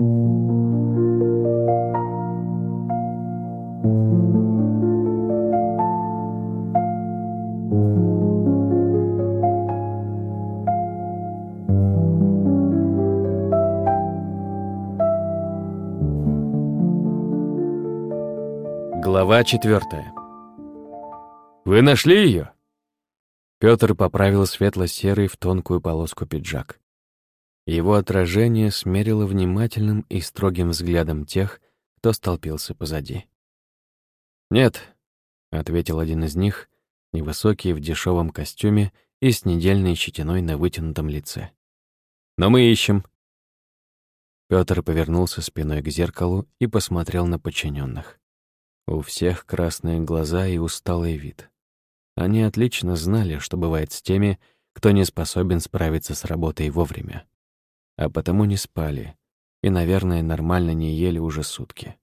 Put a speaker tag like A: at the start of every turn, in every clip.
A: Глава четвертая. «Вы нашли ее?» Петр поправил светло-серый в тонкую полоску пиджак. Его отражение смерило внимательным и строгим взглядом тех, кто столпился позади. «Нет», — ответил один из них, невысокий в дешевом костюме и с недельной щетиной на вытянутом лице. «Но мы ищем». Петр повернулся спиной к зеркалу и посмотрел на подчиненных. У всех красные глаза и усталый вид. Они отлично знали, что бывает с теми, кто не способен справиться с работой вовремя. А потому не спали и, наверное, нормально не ели уже сутки.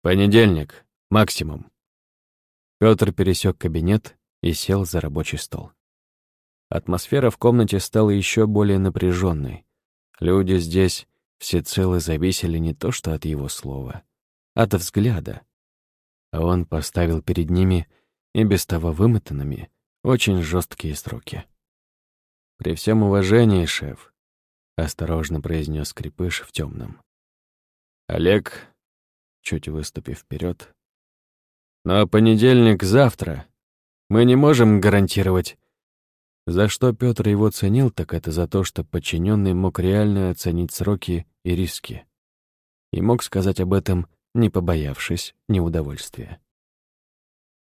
A: «Понедельник. Максимум». Пётр пересек кабинет и сел за рабочий стол. Атмосфера в комнате стала еще более напряженной. Люди здесь всецело зависели не то что от его слова, от взгляда. А он поставил перед ними и без того вымотанными очень жесткие сроки. «При всем уважении, шеф», — осторожно произнес Крепыш в темном. «Олег», чуть выступив вперед, «но понедельник завтра. Мы не можем гарантировать...» За что Петр его ценил, так это за то, что подчиненный мог реально оценить сроки и риски. И мог сказать об этом не побоявшись неудовольствия.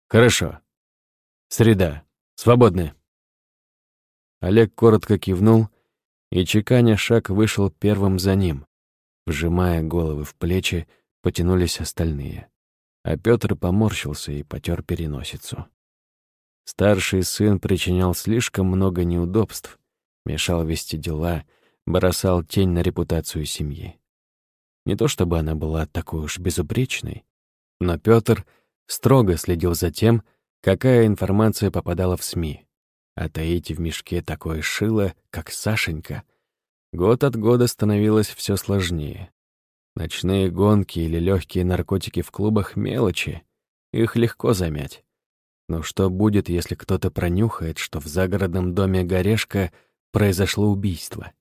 A: «Хорошо. Среда. Свободны». Олег коротко кивнул, и, чеканя шаг, вышел первым за ним. Вжимая головы в плечи, потянулись остальные. А Петр поморщился и потер переносицу. Старший сын причинял слишком много неудобств, мешал вести дела, бросал тень на репутацию семьи. Не то чтобы она была такой уж безупречной, но Пётр строго следил за тем, какая информация попадала в СМИ. А таить в мешке такое шило, как Сашенька, год от года становилось все сложнее. Ночные гонки или легкие наркотики в клубах — мелочи, их легко замять. Но что будет, если кто-то пронюхает, что в загородном доме Горешка произошло убийство?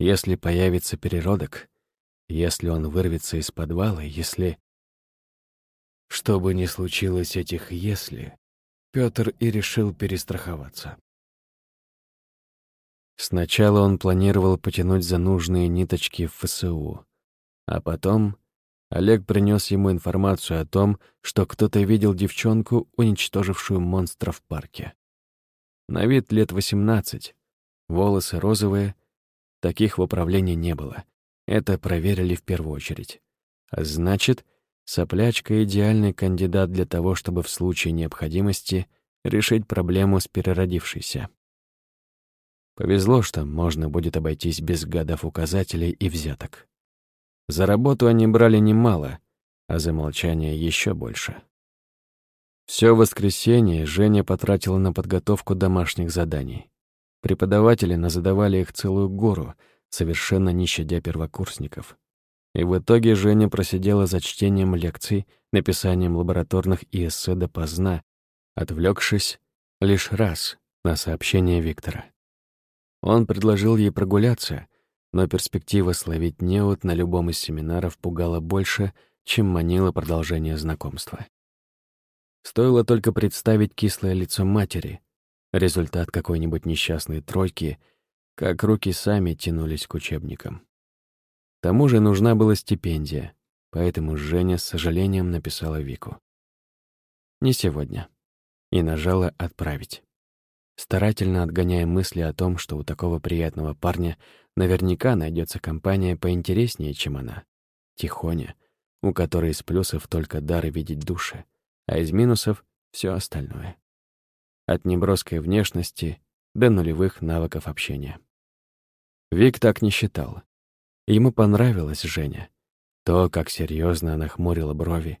A: Если появится переродок, если он вырвется из подвала, если... Что бы ни случилось этих «если», Пётр и решил перестраховаться. Сначала он планировал потянуть за нужные ниточки в ФСУ, а потом Олег принес ему информацию о том, что кто-то видел девчонку, уничтожившую монстра в парке. На вид лет 18, волосы розовые, таких в управлении не было, это проверили в первую очередь. А значит, соплячка — идеальный кандидат для того, чтобы в случае необходимости решить проблему с переродившейся. Повезло, что можно будет обойтись без гадов-указателей и взяток. За работу они брали немало, а за молчание еще больше. Все воскресенье Женя потратила на подготовку домашних заданий. Преподаватели назадавали их целую гору — совершенно не щадя первокурсников. И в итоге Женя просидела за чтением лекций, написанием лабораторных и эссе допоздна, отвлекшись лишь раз на сообщение Виктора. Он предложил ей прогуляться, но перспектива словить неуд на любом из семинаров пугала больше, чем манила продолжение знакомства. Стоило только представить кислое лицо матери, результат какой-нибудь несчастной тройки — как руки сами тянулись к учебникам. К тому же нужна была стипендия, поэтому Женя с сожалением написала Вику. «Не сегодня». И нажала «Отправить». Старательно отгоняя мысли о том, что у такого приятного парня наверняка найдется компания поинтереснее, чем она. Тихоня, у которой из плюсов только дары видеть души, а из минусов — все остальное. От неброской внешности до нулевых навыков общения. Вик так не считал. Ему понравилась Женя. То, как серьезно она хмурила брови,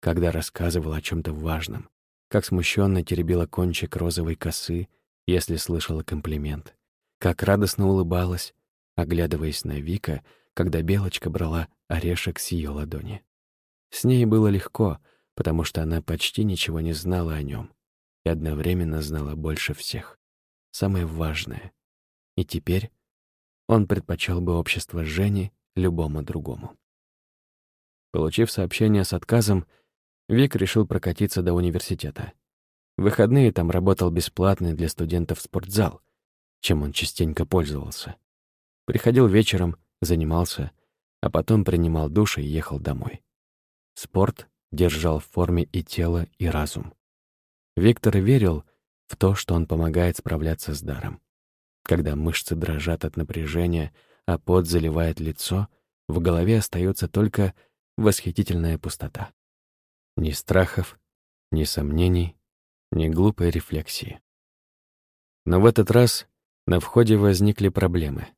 A: когда рассказывала о чем то важном, как смущенно теребила кончик розовой косы, если слышала комплимент, как радостно улыбалась, оглядываясь на Вика, когда Белочка брала орешек с ее ладони. С ней было легко, потому что она почти ничего не знала о нем и одновременно знала больше всех. Самое важное. И теперь он предпочел бы общество Жени любому другому. Получив сообщение с отказом, Вик решил прокатиться до университета. В выходные там работал бесплатный для студентов спортзал, чем он частенько пользовался. Приходил вечером, занимался, а потом принимал душ и ехал домой. Спорт держал в форме и тело, и разум. Виктор верил в то, что он помогает справляться с даром. Когда мышцы дрожат от напряжения, а пот заливает лицо, в голове остается только восхитительная пустота. Ни страхов, ни сомнений, ни глупой рефлексии. Но в этот раз на входе возникли проблемы.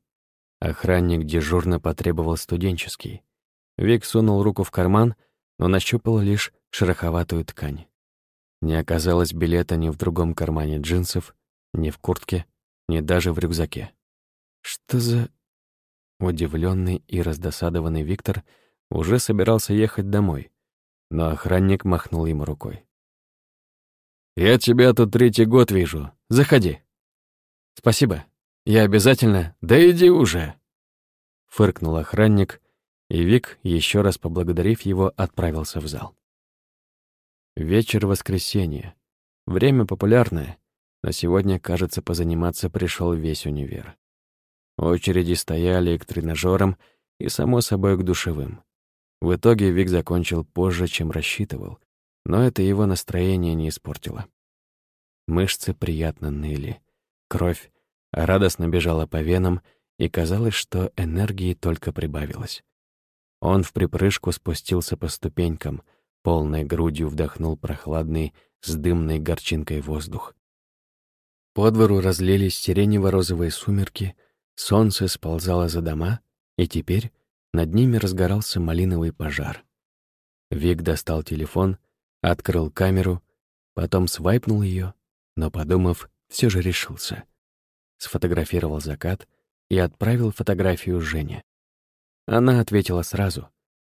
A: Охранник дежурно потребовал студенческий. Вик сунул руку в карман, но нащупал лишь шероховатую ткань. Не оказалось билета ни в другом кармане джинсов, ни в куртке, ни даже в рюкзаке. Что за... Удивленный и раздосадованный Виктор уже собирался ехать домой, но охранник махнул ему рукой. «Я тебя тут третий год вижу. Заходи». «Спасибо. Я обязательно... Да иди уже!» Фыркнул охранник, и Вик, еще раз поблагодарив его, отправился в зал. Вечер воскресенья. Время популярное, но сегодня, кажется, позаниматься пришел весь универ. Очереди стояли к тренажерам и, само собой, к душевым. В итоге Вик закончил позже, чем рассчитывал, но это его настроение не испортило. Мышцы приятно ныли, кровь радостно бежала по венам, и казалось, что энергии только прибавилось. Он в припрыжку спустился по ступенькам, полной грудью вдохнул прохладный, с дымной горчинкой воздух. По двору разлились сиренево-розовые сумерки, солнце сползало за дома, и теперь над ними разгорался малиновый пожар. Вик достал телефон, открыл камеру, потом свайпнул ее, но, подумав, все же решился. Сфотографировал закат и отправил фотографию Жене. Она ответила сразу,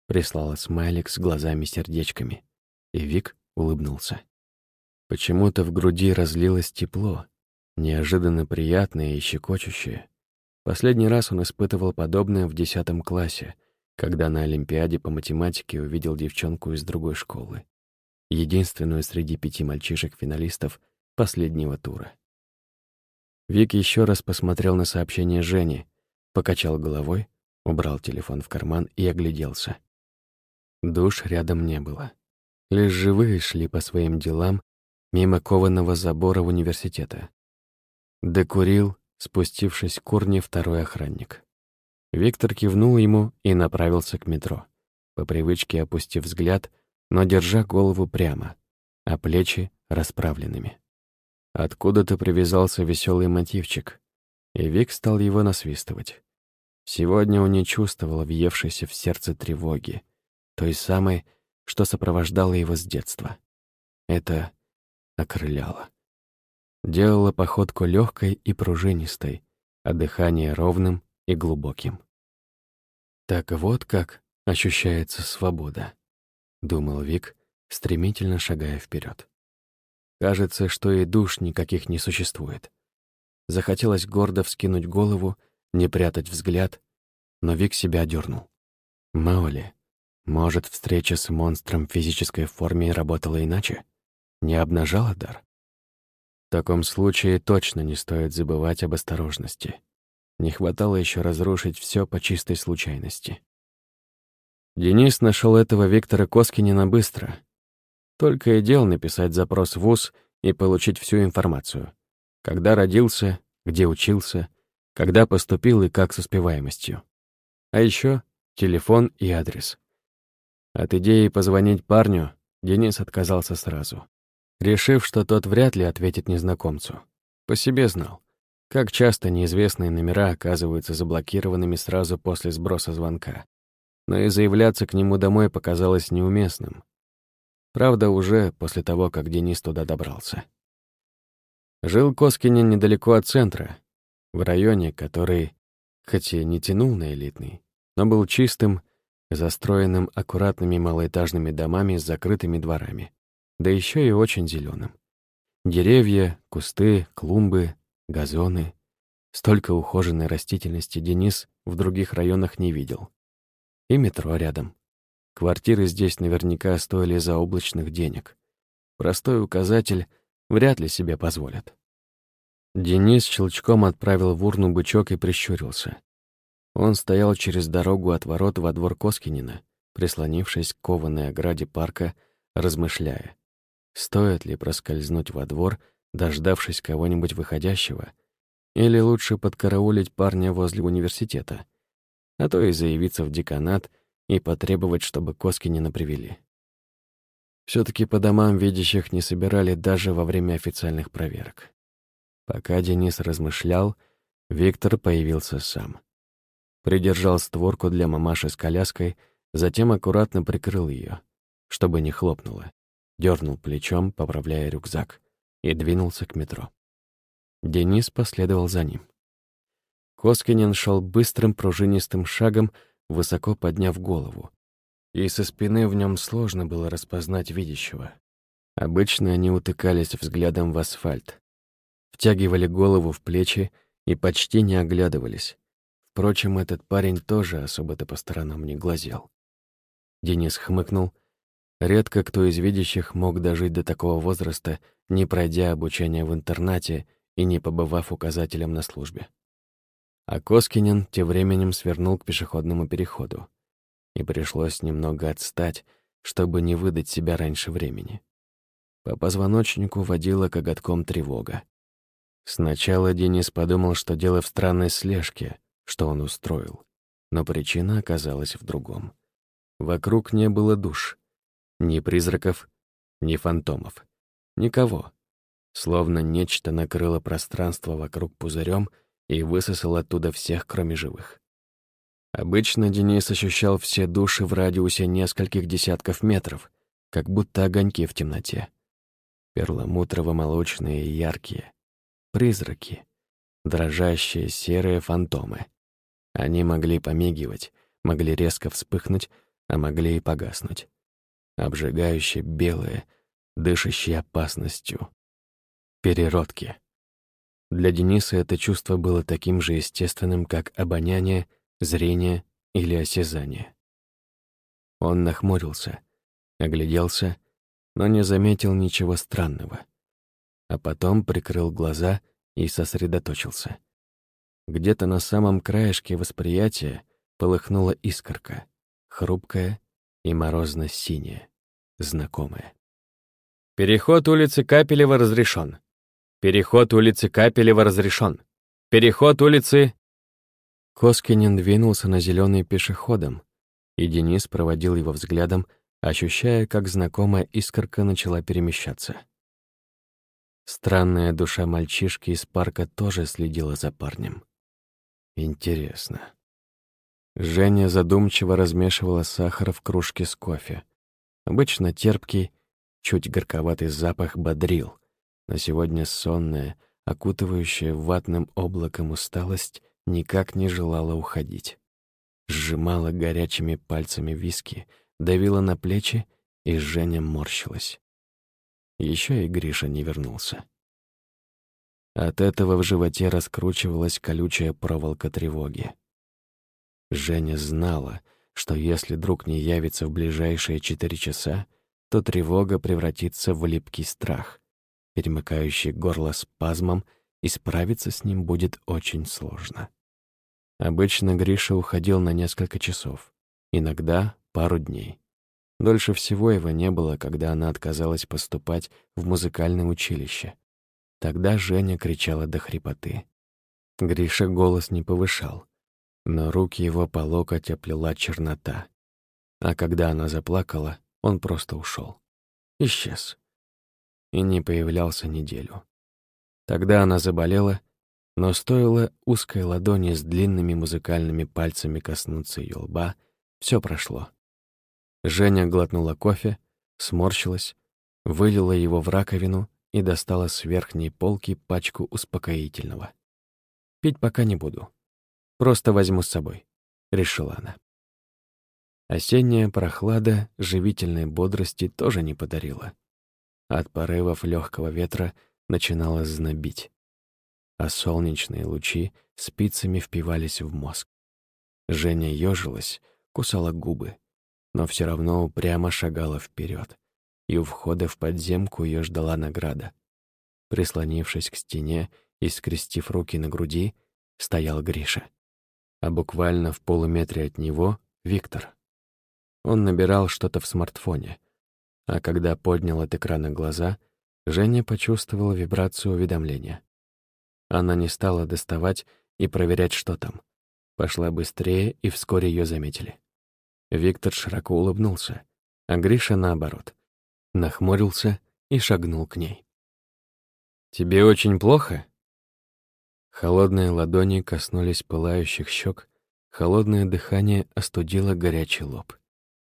A: прислала смайлик с глазами-сердечками, и Вик улыбнулся. Почему-то в груди разлилось тепло, неожиданно приятное и щекочущее. Последний раз он испытывал подобное в десятом классе, когда на Олимпиаде по математике увидел девчонку из другой школы, единственную среди пяти мальчишек-финалистов последнего тура. Вик еще раз посмотрел на сообщение Жени, покачал головой, убрал телефон в карман и огляделся. Душ рядом не было. Лишь живые шли по своим делам мимо кованого забора университета. Докурил, спустившись к курне, второй охранник. Виктор кивнул ему и направился к метро, по привычке опустив взгляд, но держа голову прямо, а плечи расправленными. Откуда-то привязался веселый мотивчик, и Вик стал его насвистывать. Сегодня он не чувствовал въевшейся в сердце тревоги, той самой, что сопровождало его с детства. Это окрыляло делала походку легкой и пружинистой, а дыхание ровным и глубоким. Так вот как ощущается свобода, думал Вик, стремительно шагая вперед. Кажется, что и душ никаких не существует. Захотелось гордо вскинуть голову, не прятать взгляд, но Вик себя дернул. Мало ли, может, встреча с монстром в физической форме работала иначе? Не обнажала дар? В таком случае точно не стоит забывать об осторожности. Не хватало еще разрушить все по чистой случайности. Денис нашел этого Виктора Коскинина быстро. Только и дел написать запрос в ВУЗ и получить всю информацию. Когда родился, где учился, когда поступил и как с успеваемостью. А еще телефон и адрес. От идеи позвонить парню Денис отказался сразу решив, что тот вряд ли ответит незнакомцу. По себе знал, как часто неизвестные номера оказываются заблокированными сразу после сброса звонка. Но и заявляться к нему домой показалось неуместным. Правда, уже после того, как Денис туда добрался. Жил Коскинин недалеко от центра, в районе, который хоть и не тянул на элитный, но был чистым, застроенным аккуратными малоэтажными домами с закрытыми дворами, да еще и очень зеленым. Деревья, кусты, клумбы, газоны. Столько ухоженной растительности Денис в других районах не видел. И метро рядом. Квартиры здесь наверняка стоили заоблачных денег. Простой указатель вряд ли себе позволят. Денис щелчком отправил в урну бычок и прищурился. Он стоял через дорогу от ворот во двор Коскинина, прислонившись к кованой ограде парка, размышляя, стоит ли проскользнуть во двор, дождавшись кого-нибудь выходящего, или лучше подкараулить парня возле университета, а то и заявиться в деканат и потребовать, чтобы Коскинина привели. все таки по домам видящих не собирали даже во время официальных проверок. Пока Денис размышлял, Виктор появился сам. Придержал створку для мамаши с коляской, затем аккуратно прикрыл ее, чтобы не хлопнуло, дернул плечом, поправляя рюкзак, и двинулся к метро. Денис последовал за ним. Коскинин шел быстрым пружинистым шагом, высоко подняв голову. И со спины в нем сложно было распознать видящего. Обычно они утыкались взглядом в асфальт, втягивали голову в плечи и почти не оглядывались. Впрочем, этот парень тоже особо-то по сторонам не глазел. Денис хмыкнул. Редко кто из видящих мог дожить до такого возраста, не пройдя обучение в интернате и не побывав указателем на службе. А Коскинин тем временем свернул к пешеходному переходу. И пришлось немного отстать, чтобы не выдать себя раньше времени. По позвоночнику водила коготком тревога. Сначала Денис подумал, что дело в странной слежке, что он устроил. Но причина оказалась в другом. Вокруг не было душ. Ни призраков, ни фантомов. Никого. Словно нечто накрыло пространство вокруг пузырем и высосало оттуда всех, кроме живых. Обычно Денис ощущал все души в радиусе нескольких десятков метров, как будто огоньки в темноте. Перламутрово-молочные и яркие, Призраки. Дрожащие серые фантомы. Они могли помигивать, могли резко вспыхнуть, а могли и погаснуть. Обжигающие белые, дышащие опасностью. Переродки. Для Дениса это чувство было таким же естественным, как обоняние, зрение или осязание. Он нахмурился, огляделся, но не заметил ничего странного а потом прикрыл глаза и сосредоточился. Где-то на самом краешке восприятия полыхнула искорка, хрупкая и морозно-синяя, знакомая. «Переход улицы Капелева разрешен. Переход улицы Капелева разрешен. Переход улицы...» Коскинин двинулся на зеленый пешеходом, и Денис проводил его взглядом, ощущая, как знакомая искорка начала перемещаться. Странная душа мальчишки из парка тоже следила за парнем. Интересно. Женя задумчиво размешивала сахар в кружке с кофе. Обычно терпкий, чуть горьковатый запах бодрил, но сегодня сонная, окутывающая ватным облаком усталость, никак не желала уходить. Сжимала горячими пальцами виски, давила на плечи, и Женя морщилась. Еще и Гриша не вернулся. От этого в животе раскручивалась колючая проволока тревоги. Женя знала, что если друг не явится в ближайшие четыре часа, то тревога превратится в липкий страх, перемыкающий горло спазмом, и справиться с ним будет очень сложно. Обычно Гриша уходил на несколько часов, иногда пару дней. Дольше всего его не было, когда она отказалась поступать в музыкальное училище. Тогда Женя кричала до хрипоты. Гриша голос не повышал, но руки его по локоть оплела чернота. А когда она заплакала, он просто ушел, Исчез. И не появлялся неделю. Тогда она заболела, но стоило узкой ладони с длинными музыкальными пальцами коснуться ее лба, все прошло. Женя глотнула кофе, сморщилась, вылила его в раковину и достала с верхней полки пачку успокоительного. Пить пока не буду. Просто возьму с собой», — решила она. Осенняя прохлада живительной бодрости тоже не подарила. От порывов легкого ветра начинало знобить, а солнечные лучи спицами впивались в мозг. Женя ежилась, кусала губы, но все равно упрямо шагала вперед, и у входа в подземку ее ждала награда. Прислонившись к стене и скрестив руки на груди, стоял Гриша. А буквально в полуметре от него — Виктор. Он набирал что-то в смартфоне, а когда поднял от экрана глаза, Женя почувствовала вибрацию уведомления. Она не стала доставать и проверять, что там. Пошла быстрее, и вскоре ее заметили. Виктор широко улыбнулся, а Гриша, наоборот, нахмурился и шагнул к ней. «Тебе очень плохо?» Холодные ладони коснулись пылающих щек, холодное дыхание остудило горячий лоб.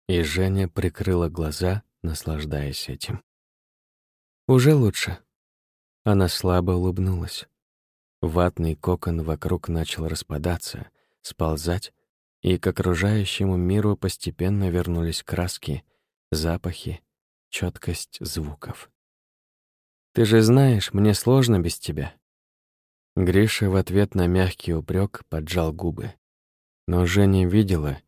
A: И Женя прикрыла глаза, наслаждаясь этим. «Уже лучше». Она слабо улыбнулась. Ватный кокон вокруг начал распадаться, сползать, и к окружающему миру постепенно вернулись краски, запахи, четкость звуков. «Ты же знаешь, мне сложно без тебя». Гриша в ответ на мягкий упрек поджал губы. Но Женя видела,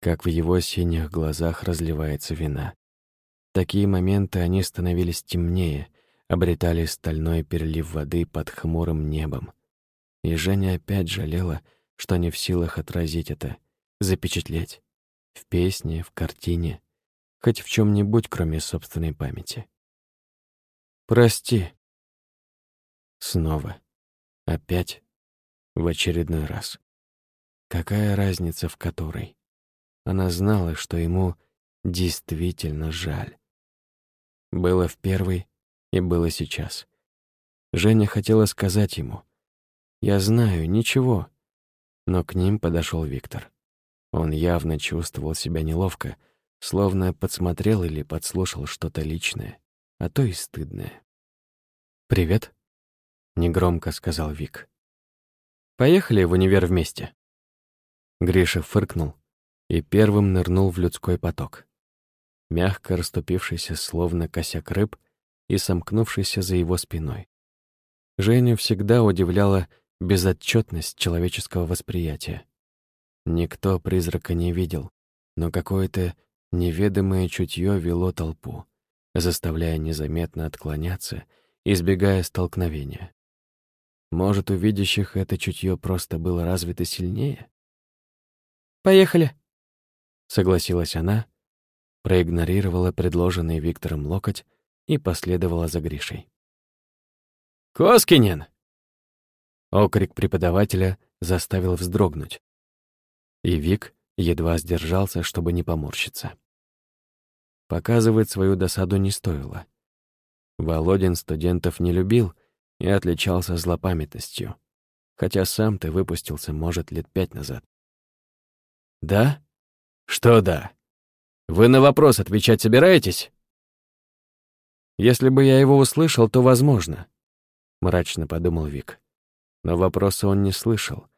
A: как в его синих глазах разливается вина. В такие моменты они становились темнее, обретали стальной перелив воды под хмурым небом. И Женя опять жалела, что не в силах отразить это, запечатлеть. В песне, в картине, хоть в чем нибудь кроме собственной памяти. «Прости». Снова. Опять. В очередной раз. Какая разница в которой? Она знала, что ему действительно жаль. Было в первый и было сейчас. Женя хотела сказать ему, «Я знаю, ничего». Но к ним подошел Виктор. Он явно чувствовал себя неловко, словно подсмотрел или подслушал что-то личное, а то и стыдное. «Привет», — негромко сказал Вик. «Поехали в универ вместе». Гриша фыркнул, и первым нырнул в людской поток. Мягко расступившийся, словно косяк рыб, и сомкнувшийся за его спиной. Женю всегда удивляла безотчетность человеческого восприятия. Никто призрака не видел, но какое-то неведомое чутье вело толпу, заставляя незаметно отклоняться, избегая столкновения. Может, у видящих это чутье просто было развито сильнее? «Поехали!» Согласилась она, проигнорировала предложенный Виктором локоть и последовала за Гришей. «Коскинин!» Окрик преподавателя заставил вздрогнуть. И Вик едва сдержался, чтобы не поморщиться. Показывать свою досаду не стоило. Володин студентов не любил и отличался злопамятностью, хотя сам-то выпустился, может, лет пять назад. «Да?» «Что да? Вы на вопрос отвечать собираетесь?» «Если бы я его услышал, то возможно», — мрачно подумал Вик. Но вопроса он не слышал.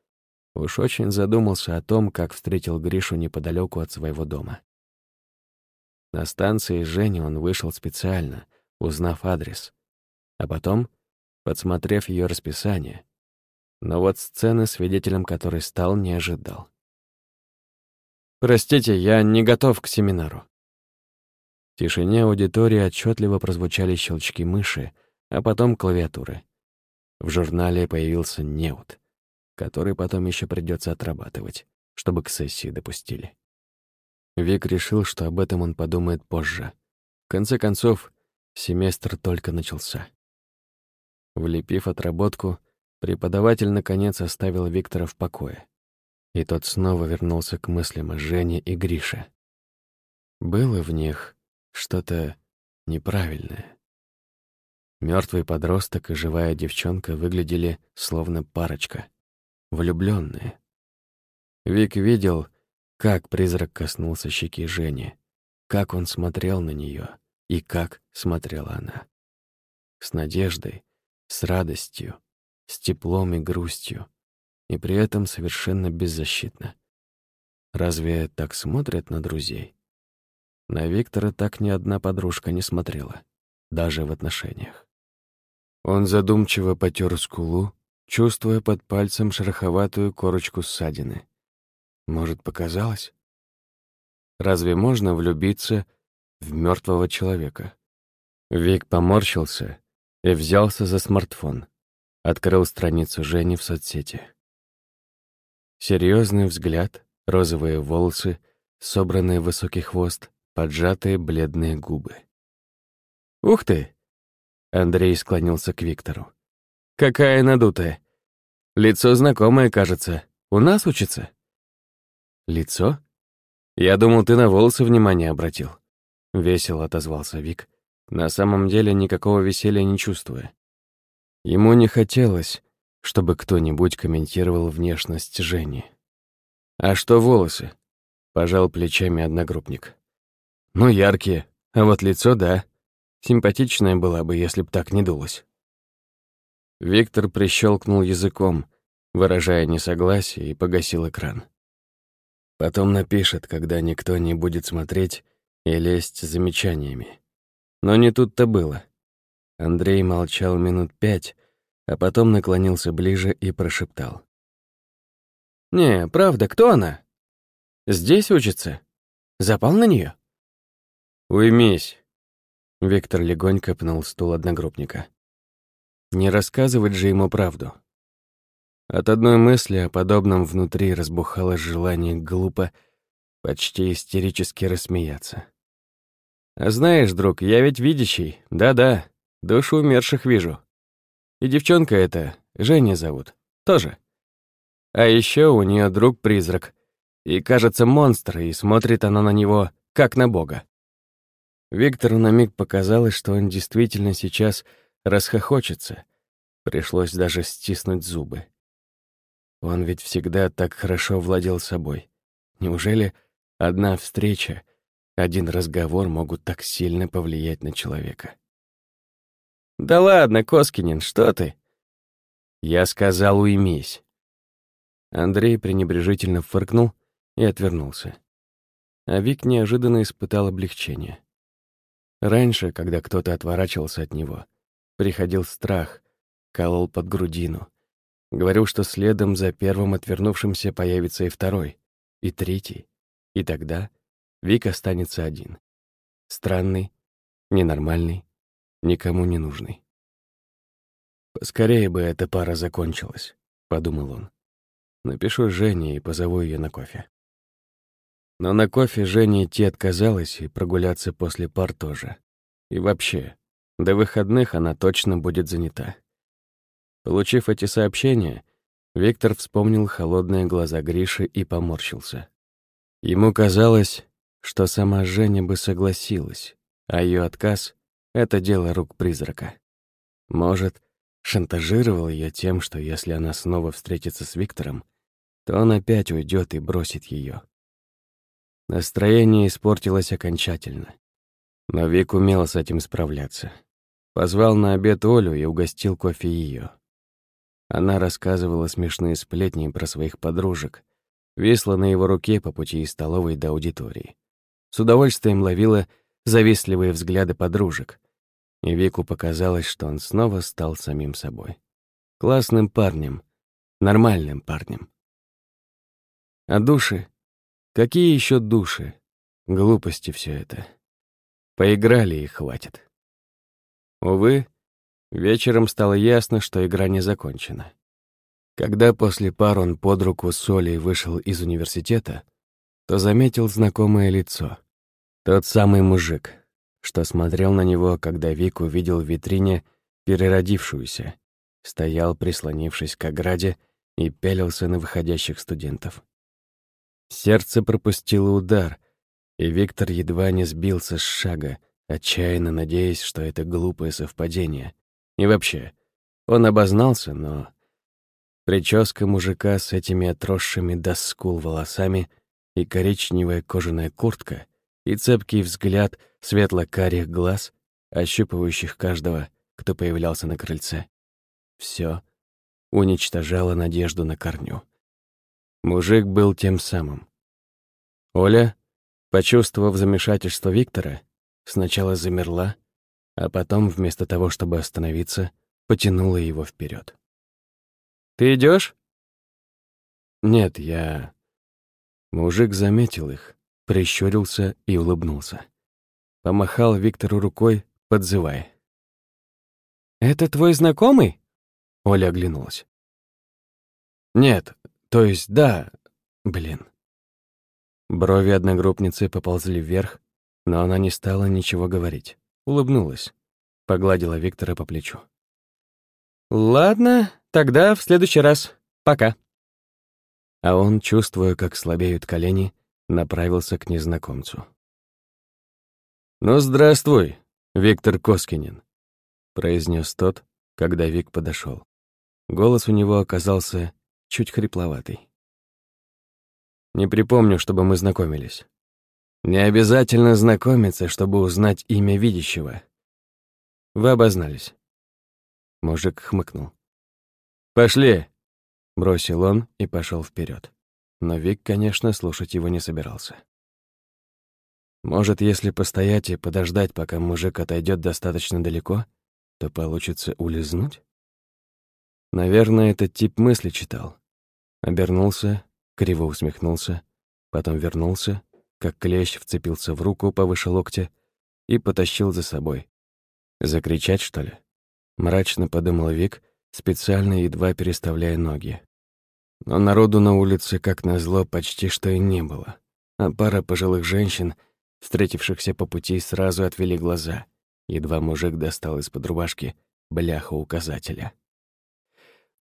A: Уж очень задумался о том, как встретил Гришу неподалеку от своего дома. На станции Жени он вышел специально, узнав адрес, а потом, подсмотрев ее расписание. Но вот сцены, свидетелем которой стал, не ожидал. «Простите, я не готов к семинару». В тишине аудитории отчетливо прозвучали щелчки мыши, а потом клавиатуры. В журнале появился неуд, который потом еще придется отрабатывать, чтобы к сессии допустили. Вик решил, что об этом он подумает позже. В конце концов, семестр только начался. Влепив отработку, преподаватель наконец оставил Виктора в покое. И тот снова вернулся к мыслям о Жене и Грише. Было в них что-то неправильное. Мертвый подросток и живая девчонка выглядели словно парочка, влюбленные. Вик видел, как призрак коснулся щеки Жени, как он смотрел на нее и как смотрела она. С надеждой, с радостью, с теплом и грустью, и при этом совершенно беззащитна. Разве так смотрят на друзей? На Виктора так ни одна подружка не смотрела, даже в отношениях. Он задумчиво потер скулу, чувствуя под пальцем шероховатую корочку ссадины. Может, показалось? Разве можно влюбиться в мертвого человека? Вик поморщился и взялся за смартфон. Открыл страницу Жени в соцсети. Серьезный взгляд, розовые волосы, собранный высокий хвост, поджатые бледные губы. «Ух ты!» — Андрей склонился к Виктору. «Какая надутая! Лицо знакомое, кажется. У нас учится?» «Лицо? Я думал, ты на волосы внимание обратил». Весело отозвался Вик, на самом деле никакого веселья не чувствуя. Ему не хотелось, чтобы кто-нибудь комментировал внешность Жени. «А что волосы?» — пожал плечами одногруппник. «Ну, яркие, а вот лицо — да. Симпатичная была бы, если б так не дулось». Виктор прищелкнул языком, выражая несогласие, и погасил экран. Потом напишет, когда никто не будет смотреть и лезть замечаниями. Но не тут-то было. Андрей молчал минут пять, а потом наклонился ближе и прошептал. «Не, правда, кто она? Здесь учится? Запал на нее? «Уймись!» Виктор легонько пнул стул одногруппника. Не рассказывать же ему правду. От одной мысли о подобном внутри разбухало желание глупо, почти истерически рассмеяться. «А знаешь, друг, я ведь видящий, да-да, душу умерших вижу. И девчонка эта, Женя зовут, тоже. А еще у нее друг-призрак. И, кажется, монстр, и смотрит она на него, как на бога. Виктору на миг показалось, что он действительно сейчас расхохочется. Пришлось даже стиснуть зубы. Он ведь всегда так хорошо владел собой. Неужели одна встреча, один разговор могут так сильно повлиять на человека? «Да ладно, Коскинин, что ты?» «Я сказал, уймись». Андрей пренебрежительно фыркнул и отвернулся. А Вик неожиданно испытал облегчение. Раньше, когда кто-то отворачивался от него, приходил страх, колол под грудину. Говорил, что следом за первым отвернувшимся появится и второй, и третий. И тогда Вик останется один. Странный, ненормальный, никому не нужный. «Поскорее бы эта пара закончилась», — подумал он. Напишу Жене и позову ее на кофе. Но на кофе Жене идти отказалась, и прогуляться после пар тоже. И вообще, до выходных она точно будет занята. Получив эти сообщения, Виктор вспомнил холодные глаза Гриши и поморщился. Ему казалось, что сама Женя бы согласилась, а ее отказ — это дело рук призрака. Может, шантажировал ее тем, что если она снова встретится с Виктором, то он опять уйдет и бросит ее. Настроение испортилось окончательно. Но Вик умел с этим справляться. Позвал на обед Олю и угостил кофе ее. Она рассказывала смешные сплетни про своих подружек, висла на его руке по пути из столовой до аудитории. С удовольствием ловила завистливые взгляды подружек, и Вику показалось, что он снова стал самим собой. Классным парнем, нормальным парнем. А души? Какие еще души? Глупости все это. Поиграли и хватит. Увы, вечером стало ясно, что игра не закончена. Когда после пар он под руку с Олей вышел из университета, то заметил знакомое лицо. Тот самый мужик, что смотрел на него, когда Вик увидел в витрине переродившуюся, стоял, прислонившись к ограде, и пялился на выходящих студентов. Сердце пропустило удар, и Виктор едва не сбился с шага, отчаянно надеясь, что это глупое совпадение. И вообще, он обознался, но... Прическа мужика с этими отросшими до скул волосами и коричневая кожаная куртка и цепкий взгляд светло-карих глаз, ощупывающих каждого, кто появлялся на крыльце. Все уничтожала надежду на корню. Мужик был тем самым. Оля, почувствовав замешательство Виктора, сначала замерла, а потом, вместо того, чтобы остановиться, потянула его вперед. «Ты идешь? «Нет, я...» Мужик заметил их, прищурился и улыбнулся. Помахал Виктору рукой, подзывая. «Это твой знакомый?» Оля оглянулась. «Нет, то есть да, блин». Брови одногруппницы поползли вверх, но она не стала ничего говорить. Улыбнулась, погладила Виктора по плечу. «Ладно, тогда в следующий раз. Пока». А он, чувствуя, как слабеют колени, направился к незнакомцу. «Ну, здравствуй, Виктор Коскинин», — произнес тот, когда Вик подошел. Голос у него оказался чуть хрипловатый. «Не припомню, чтобы мы знакомились. Не обязательно знакомиться, чтобы узнать имя видящего. Вы обознались». Мужик хмыкнул. «Пошли!» — бросил он и пошел вперед. Но Вик, конечно, слушать его не собирался. Может, если постоять и подождать, пока мужик отойдет достаточно далеко, то получится улизнуть? Наверное, этот тип мысли читал. Обернулся, криво усмехнулся, потом вернулся, как клещ вцепился в руку повыше локтя и потащил за собой. Закричать, что ли? Мрачно подумал Вик, специально едва переставляя ноги. Но народу на улице, как назло, почти что и не было. А пара пожилых женщин — Встретившихся по пути сразу отвели глаза. Едва мужик достал из-под рубашки бляху указателя.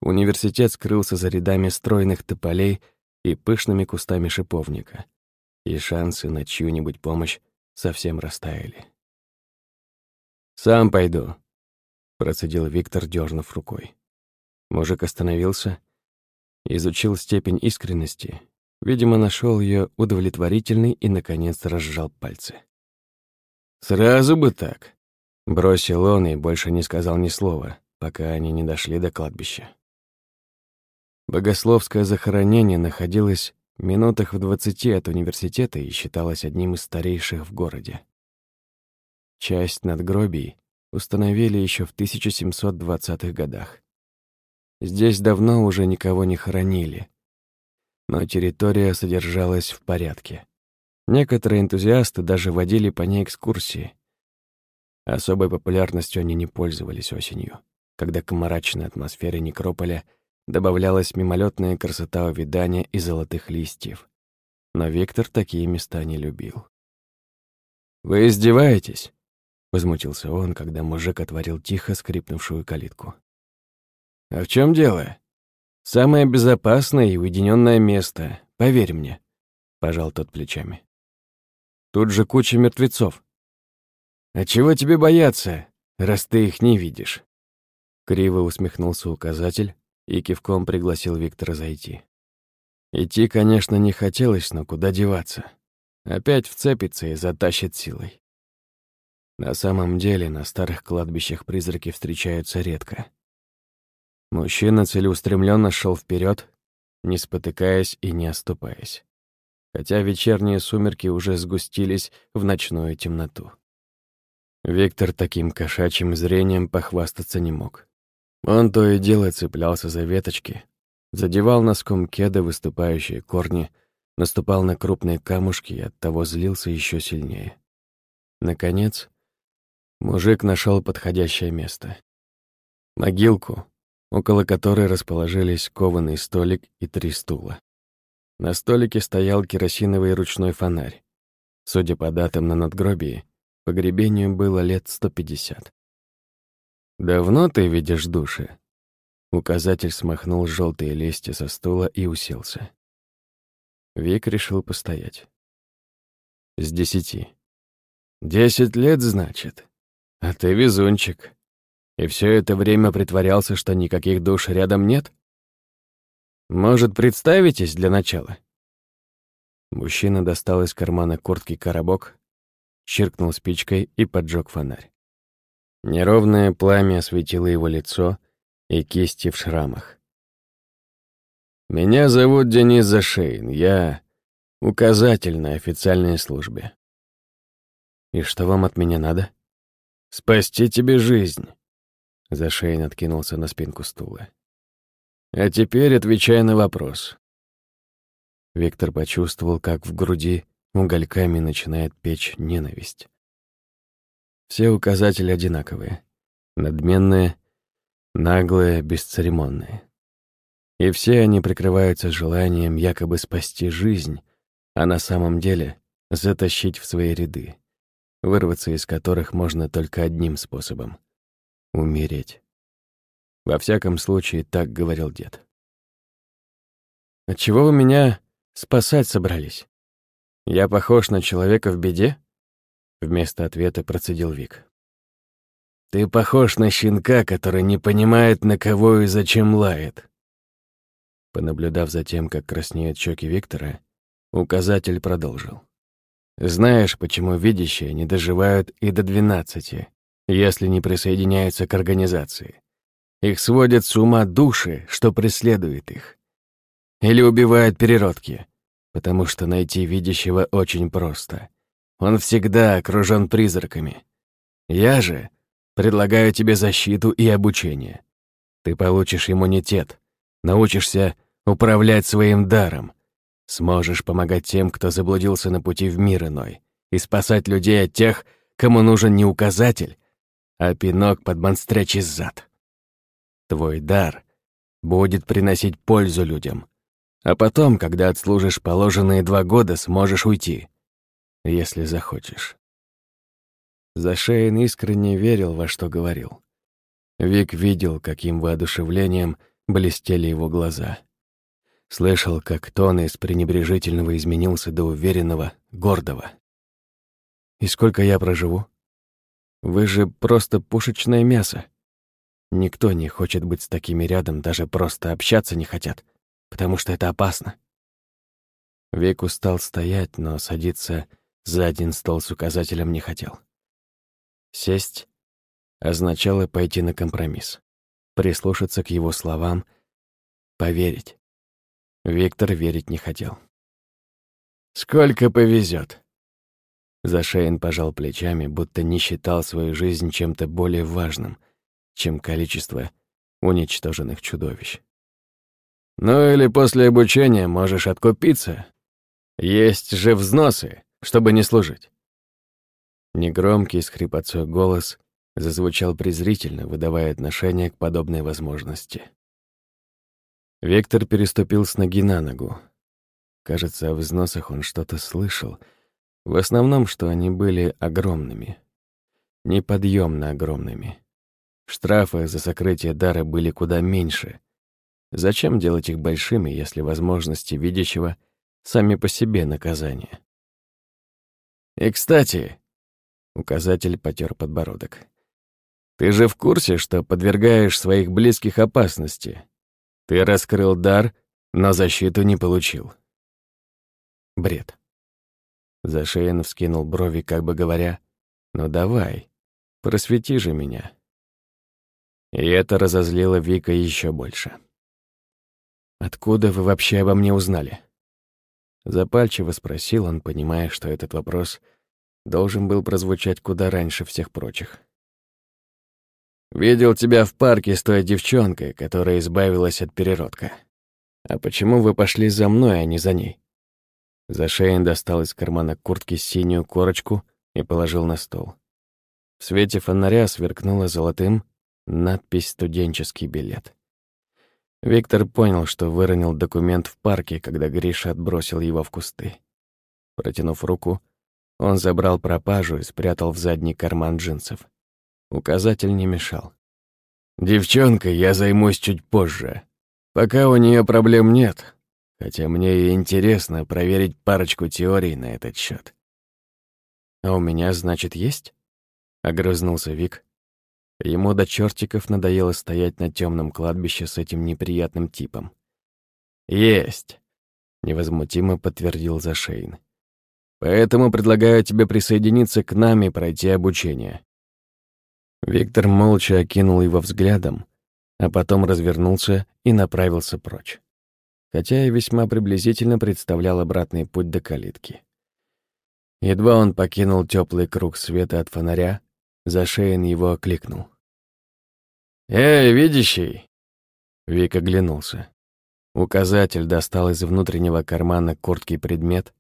A: Университет скрылся за рядами стройных тополей и пышными кустами шиповника, и шансы на чью-нибудь помощь совсем растаяли. «Сам пойду», — процедил Виктор, дернув рукой. Мужик остановился, изучил степень искренности Видимо, нашел ее удовлетворительной и, наконец, разжал пальцы. «Сразу бы так!» Бросил он и больше не сказал ни слова, пока они не дошли до кладбища. Богословское захоронение находилось в минутах в двадцати от университета и считалось одним из старейших в городе. Часть надгробий установили еще в 1720-х годах. Здесь давно уже никого не хоронили, но территория содержалась в порядке. Некоторые энтузиасты даже водили по ней экскурсии. Особой популярностью они не пользовались осенью, когда к мрачной атмосфере некрополя добавлялась мимолетная красота увядания и золотых листьев. Но Виктор такие места не любил. «Вы издеваетесь?» — возмутился он, когда мужик отворил тихо скрипнувшую калитку. «А в чем дело?» Самое безопасное и уединенное место, поверь мне», — пожал тот плечами. «Тут же куча мертвецов. А чего тебе бояться, раз ты их не видишь?» Криво усмехнулся указатель и кивком пригласил Виктора зайти. Идти, конечно, не хотелось, но куда деваться? Опять вцепится и затащит силой. На самом деле на старых кладбищах призраки встречаются редко. Мужчина целеустремленно шел вперед, не спотыкаясь и не оступаясь. Хотя вечерние сумерки уже сгустились в ночную темноту. Виктор таким кошачьим зрением похвастаться не мог. Он то и дело цеплялся за веточки, задевал носком кеда выступающие корни, наступал на крупные камушки и оттого злился еще сильнее. Наконец, мужик нашел подходящее место. Могилку, около которой расположились кованый столик и три стула. На столике стоял керосиновый ручной фонарь. Судя по датам на надгробии, погребению было лет 150. «Давно ты видишь души?» Указатель смахнул желтые листья со стула и уселся. Вик решил постоять. «С десяти». «Десять лет, значит? А ты везунчик». И все это время притворялся, что никаких душ рядом нет? Может, представитесь для начала?» Мужчина достал из кармана куртки коробок, чиркнул спичкой и поджег фонарь. Неровное пламя осветило его лицо и кисти в шрамах, Меня зовут Денис Зашейн. Я указатель на официальной службе. И что вам от меня надо? Спасти тебе жизнь. Зашейн откинулся на спинку стула. А теперь отвечай на вопрос. Виктор почувствовал, как в груди угольками начинает печь ненависть. Все указатели одинаковые. Надменные, наглые, бесцеремонные. И все они прикрываются желанием якобы спасти жизнь, а на самом деле затащить в свои ряды, вырваться из которых можно только одним способом — умереть. Во всяком случае, так говорил дед. «Отчего вы меня спасать собрались? Я похож на человека в беде?» Вместо ответа процедил Вик. «Ты похож на щенка, который не понимает, на кого и зачем лает. Понаблюдав за тем, как краснеют щеки Виктора, указатель продолжил. «Знаешь, почему видящие не доживают и до двенадцати, если не присоединяются к организации? Их сводят с ума души, что преследует их. Или убивают переродки, потому что найти видящего очень просто. Он всегда окружен призраками. Я же предлагаю тебе защиту и обучение. Ты получишь иммунитет, Научишься управлять своим даром. Сможешь помогать тем, кто заблудился на пути в мир иной, и спасать людей от тех, кому нужен не указатель, а пинок под монстрячий зад. Твой дар будет приносить пользу людям, а потом, когда отслужишь положенные два года, сможешь уйти, если захочешь. Зашеин искренне верил во что говорил. Вик видел, каким воодушевлением — блестели его глаза. Слышал, как тон из пренебрежительного изменился до уверенного, гордого. «И сколько я проживу? Вы же просто пушечное мясо. Никто не хочет быть с такими рядом, даже просто общаться не хотят, потому что это опасно». Век устал стоять, но садиться за один стол с указателем не хотел. Сесть означало пойти на компромисс прислушаться к его словам, поверить. Виктор верить не хотел. «Сколько повезет. Зашейн пожал плечами, будто не считал свою жизнь чем-то более важным, чем количество уничтоженных чудовищ. «Ну или после обучения можешь откупиться. Есть же взносы, чтобы не служить». Негромкий с голос зазвучал презрительно, выдавая отношение к подобной возможности. Виктор переступил с ноги на ногу. Кажется, о взносах он что-то слышал. В основном, что они были огромными. Неподъемно огромными. Штрафы за сокрытие дара были куда меньше. Зачем делать их большими, если возможности видящего сами по себе наказание? И, кстати, указатель потер подбородок. Ты же в курсе, что подвергаешь своих близких опасности? Ты раскрыл дар, но защиту не получил. Бред. Зашеин вскинул брови, как бы говоря, «Ну давай, просвети же меня». И это разозлило Вика еще больше. «Откуда вы вообще обо мне узнали?» Запальчиво спросил он, понимая, что этот вопрос должен был прозвучать куда раньше всех прочих. Видел тебя в парке с той девчонкой, которая избавилась от переродка. А почему вы пошли за мной, а не за ней?» Зашейн достал из кармана куртки синюю корочку и положил на стол. В свете фонаря сверкнула золотым надпись «Студенческий билет». Виктор понял, что выронил документ в парке, когда Гриша отбросил его в кусты. Протянув руку, он забрал пропажу и спрятал в задний карман джинсов. Указатель не мешал. «Девчонкой я займусь чуть позже. Пока у нее проблем нет, хотя мне и интересно проверить парочку теорий на этот счет. «А у меня, значит, есть?» — огрызнулся Вик. Ему до чертиков надоело стоять на темном кладбище с этим неприятным типом. «Есть», — невозмутимо подтвердил Зашейн. «Поэтому предлагаю тебе присоединиться к нам и пройти обучение. Виктор молча окинул его взглядом, а потом развернулся и направился прочь. Хотя и весьма приблизительно представлял обратный путь до калитки. Едва он покинул теплый круг света от фонаря, Зашеин его окликнул. «Эй, видящий!» Вик оглянулся. Указатель достал из внутреннего кармана куртки предмет,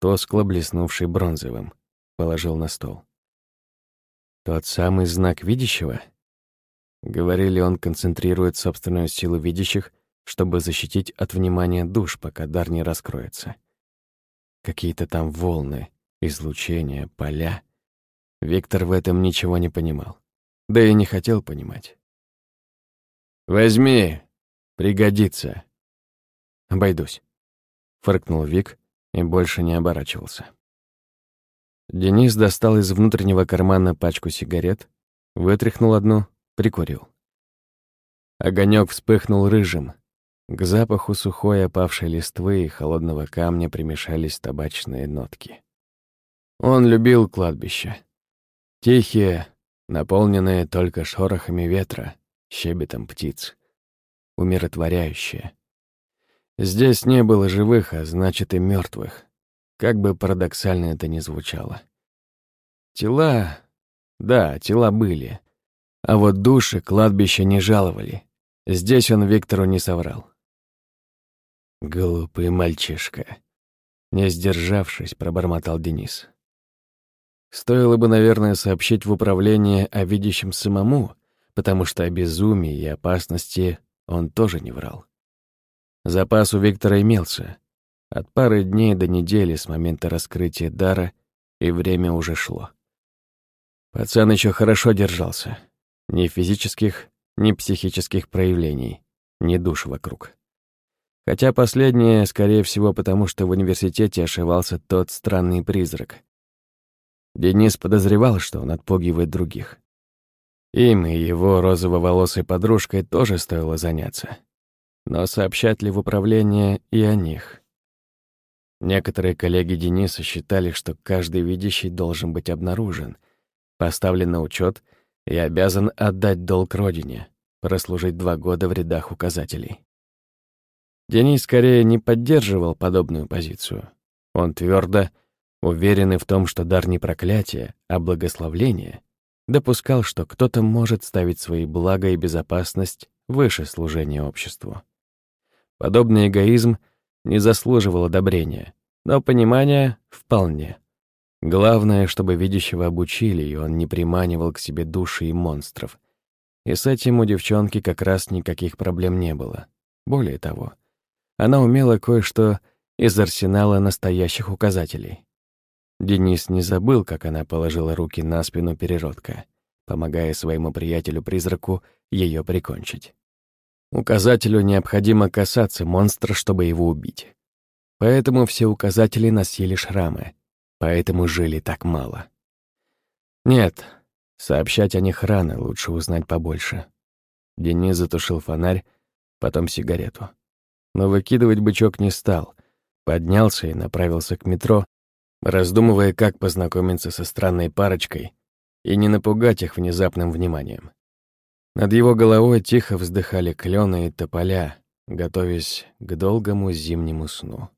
A: тускло блеснувший бронзовым, положил на стол. «Тот самый знак видящего?» Говорили, он концентрирует собственную силу видящих, чтобы защитить от внимания душ, пока дар не раскроется. Какие-то там волны, излучения, поля. Виктор в этом ничего не понимал. Да и не хотел понимать. «Возьми, пригодится». «Обойдусь», — фыркнул Вик и больше не оборачивался. Денис достал из внутреннего кармана пачку сигарет, вытряхнул одну, прикурил. Огонек вспыхнул рыжим. К запаху сухой опавшей листвы и холодного камня примешались табачные нотки. Он любил кладбище. Тихие, наполненные только шорохами ветра, щебетом птиц. Умиротворяющие. Здесь не было живых, а значит и мертвых. Как бы парадоксально это ни звучало. Тела... Да, тела были. А вот души кладбища не жаловали. Здесь он Виктору не соврал. «Глупый мальчишка», — не сдержавшись, пробормотал Денис. Стоило бы, наверное, сообщить в управление о видящем самому, потому что о безумии и опасности он тоже не врал. Запас у Виктора имелся. От пары дней до недели с момента раскрытия дара, и время уже шло. Пацан еще хорошо держался. Ни физических, ни психических проявлений, ни душ вокруг. Хотя последнее, скорее всего, потому что в университете ошивался тот странный призрак. Денис подозревал, что он отпугивает других. Им и его розово-волосой подружкой тоже стоило заняться. Но сообщать ли в управление и о них? Некоторые коллеги Дениса считали, что каждый видящий должен быть обнаружен, поставлен на учет и обязан отдать долг родине, прослужить два года в рядах указателей. Денис скорее не поддерживал подобную позицию. Он твердо, уверенный в том, что дар не проклятие, а благословление, допускал, что кто-то может ставить свои блага и безопасность выше служения обществу. Подобный эгоизм не заслуживал одобрения, но понимания — вполне. Главное, чтобы видящего обучили, и он не приманивал к себе души и монстров. И с этим у девчонки как раз никаких проблем не было. Более того, она умела кое-что из арсенала настоящих указателей. Денис не забыл, как она положила руки на спину переродка, помогая своему приятелю-призраку ее прикончить. Указателю необходимо касаться монстра, чтобы его убить. Поэтому все указатели носили шрамы, поэтому жили так мало. Нет, сообщать о них рано, лучше узнать побольше. Денис затушил фонарь, потом сигарету. Но выкидывать бычок не стал, поднялся и направился к метро, раздумывая, как познакомиться со странной парочкой и не напугать их внезапным вниманием. Над его головой тихо вздыхали клены и тополя, готовясь к долгому зимнему сну.